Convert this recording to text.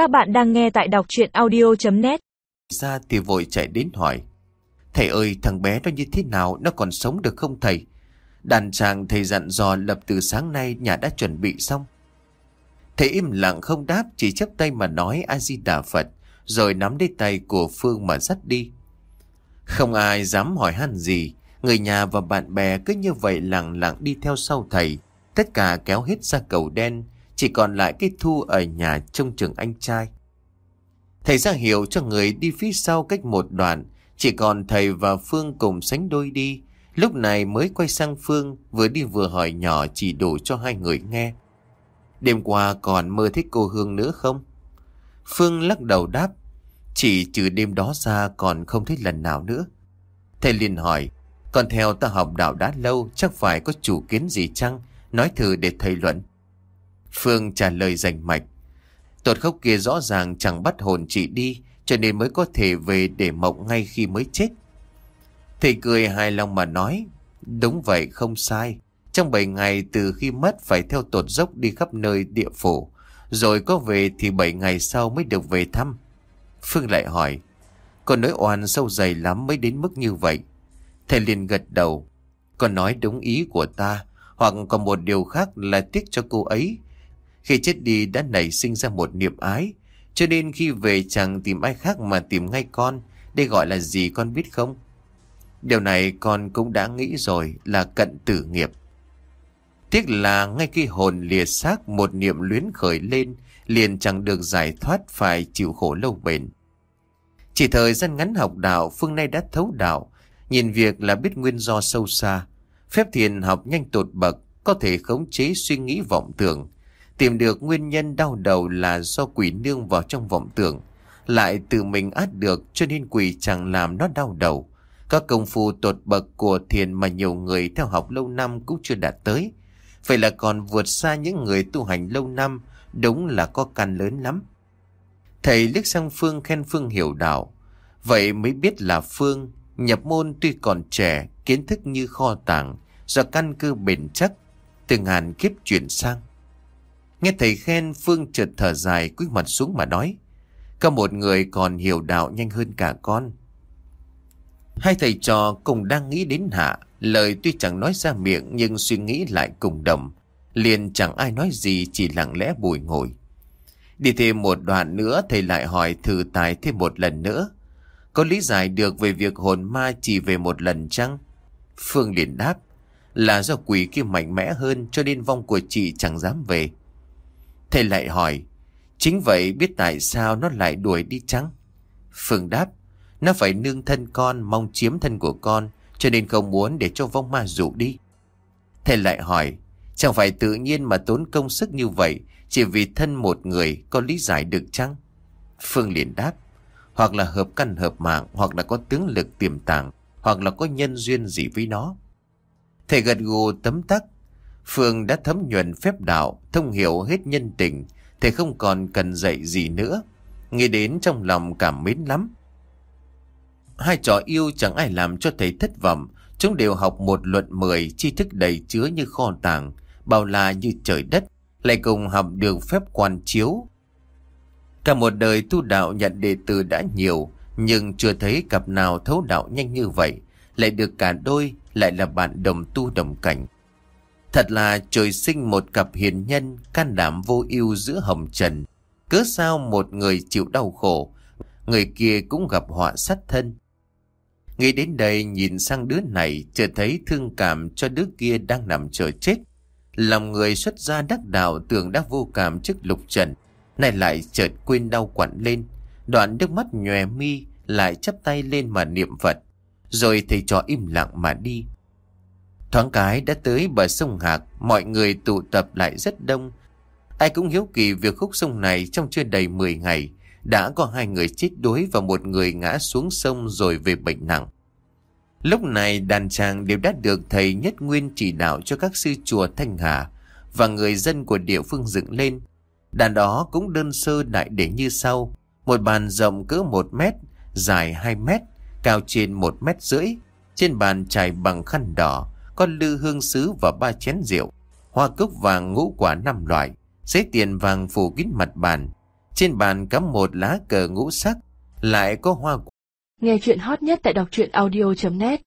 Các bạn đang nghe tại đọc chuyện audio.net Ra thì vội chạy đến hỏi. Thầy ơi thằng bé nó như thế nào nó còn sống được không thầy? Đàn chàng thầy dặn dò lập từ sáng nay nhà đã chuẩn bị xong. Thầy im lặng không đáp chỉ chấp tay mà nói A-di-đà Phật rồi nắm lấy tay của Phương mà dắt đi. Không ai dám hỏi han gì, người nhà và bạn bè cứ như vậy lặng lặng đi theo sau thầy. Tất cả kéo hết ra cầu đen, chỉ còn lại cái thu ở nhà trông trường anh trai. Thầy ra hiệu cho người đi phía sau cách một đoạn, chỉ còn thầy và Phương cùng sánh đôi đi. Lúc này mới quay sang Phương, vừa đi vừa hỏi nhỏ chỉ đủ cho hai người nghe. Đêm qua còn mơ thấy cô Hương nữa không? Phương lắc đầu đáp, chỉ trừ đêm đó ra còn không thấy lần nào nữa. Thầy liền hỏi, còn theo ta học đạo đã lâu chắc phải có chủ kiến gì chăng? Nói thử để thầy luận. Phương trả lời rành mạch. Tột khóc kia rõ ràng chẳng bắt hồn chị đi, cho nên mới có thể về để mộng ngay khi mới chết. Thầy cười hài lòng mà nói, đúng vậy không sai. Trong 7 ngày từ khi mất phải theo tột dốc đi khắp nơi địa phủ, rồi có về thì 7 ngày sau mới được về thăm. Phương lại hỏi, con nói oan sâu dày lắm mới đến mức như vậy. Thầy liền gật đầu, con nói đúng ý của ta, hoặc còn một điều khác là tiếc cho cô ấy. Khi chết đi đã nảy sinh ra một niềm ái, cho nên khi về chẳng tìm ai khác mà tìm ngay con, đây gọi là gì con biết không? Điều này con cũng đã nghĩ rồi là cận tử nghiệp. Tiếc là ngay khi hồn lìa xác một niệm luyến khởi lên, liền chẳng được giải thoát phải chịu khổ lâu bền. Chỉ thời gian ngắn học đạo, Phương nay đã thấu đạo, nhìn việc là biết nguyên do sâu xa. Phép thiền học nhanh tột bậc, có thể khống chế suy nghĩ vọng tưởng. Tìm được nguyên nhân đau đầu là do quỷ nương vào trong vọng tưởng. Lại tự mình át được cho nên quỷ chẳng làm nó đau đầu. Các công phu tột bậc của thiền mà nhiều người theo học lâu năm cũng chưa đạt tới. Vậy là còn vượt xa những người tu hành lâu năm, đúng là có căn lớn lắm. Thầy liếc sang Phương khen Phương hiểu đạo. Vậy mới biết là Phương nhập môn tuy còn trẻ, kiến thức như kho tàng, do căn cơ bền chắc, Từng hàn kiếp chuyển sang. Nghe thầy khen Phương chợt thở dài cúi mặt xuống mà nói. Có một người còn hiểu đạo nhanh hơn cả con. Hai thầy trò cùng đang nghĩ đến Hạ, lời tuy chẳng nói ra miệng nhưng suy nghĩ lại cùng đồng. Liền chẳng ai nói gì chỉ lặng lẽ bùi ngồi. Đi thêm một đoạn nữa thầy lại hỏi thử tài thêm một lần nữa. Có lý giải được về việc hồn ma chỉ về một lần chăng? Phương liền đáp là do quỷ kia mạnh mẽ hơn cho nên vong của chị chẳng dám về. Thầy lại hỏi chính vậy biết tại sao nó lại đuổi đi chăng? Phương đáp nó phải nương thân con mong chiếm thân của con cho nên không muốn để cho vong ma rủ đi. Thầy lại hỏi chẳng phải tự nhiên mà tốn công sức như vậy chỉ vì thân một người có lý giải được chăng? Phương liền đáp hoặc là hợp căn hợp mạng, hoặc là có tướng lực tiềm tàng, hoặc là có nhân duyên gì với nó. Thầy gật gù tấm tắc, Phương đã thấm nhuần phép đạo, thông hiểu hết nhân tình, thầy không còn cần dạy gì nữa. Nghĩ đến trong lòng cảm mến lắm. Hai trò yêu chẳng ai làm cho thầy thất vọng, chúng đều học một luận mười, tri thức đầy chứa như kho tàng, bao la như trời đất, lại cùng học được phép quan chiếu, Cả một đời tu đạo nhận đệ tử đã nhiều, nhưng chưa thấy cặp nào thấu đạo nhanh như vậy, lại được cả đôi, lại là bạn đồng tu đồng cảnh. Thật là trời sinh một cặp hiền nhân, can đảm vô ưu giữa hồng trần. Cứ sao một người chịu đau khổ, người kia cũng gặp họa sát thân. Nghĩ đến đây nhìn sang đứa này, chợt thấy thương cảm cho đứa kia đang nằm chờ chết. Lòng người xuất ra đắc đạo tưởng đã vô cảm trước lục trần. Này lại chợt quên đau quặn lên Đoạn nước mắt nhòe mi Lại chắp tay lên mà niệm Phật Rồi thầy trò im lặng mà đi Thoáng cái đã tới bờ sông Hạc Mọi người tụ tập lại rất đông Ai cũng hiếu kỳ việc khúc sông này Trong chưa đầy 10 ngày Đã có hai người chết đuối Và một người ngã xuống sông rồi về bệnh nặng Lúc này đàn tràng đều đã được thầy Nhất Nguyên chỉ đạo cho các sư chùa Thanh Hà và người dân của địa phương dựng lên Đàn đó cũng đơn sơ đại để như sau. Một bàn rộng cỡ một mét, dài 2 mét, cao trên một mét rưỡi. Trên bàn trải bằng khăn đỏ, có lư hương sứ và ba chén rượu. Hoa cúc vàng ngũ quả năm loại, giấy tiền vàng phủ kín mặt bàn. Trên bàn cắm một lá cờ ngũ sắc, lại có hoa Nghe chuyện hot nhất tại đọc truyện audio.net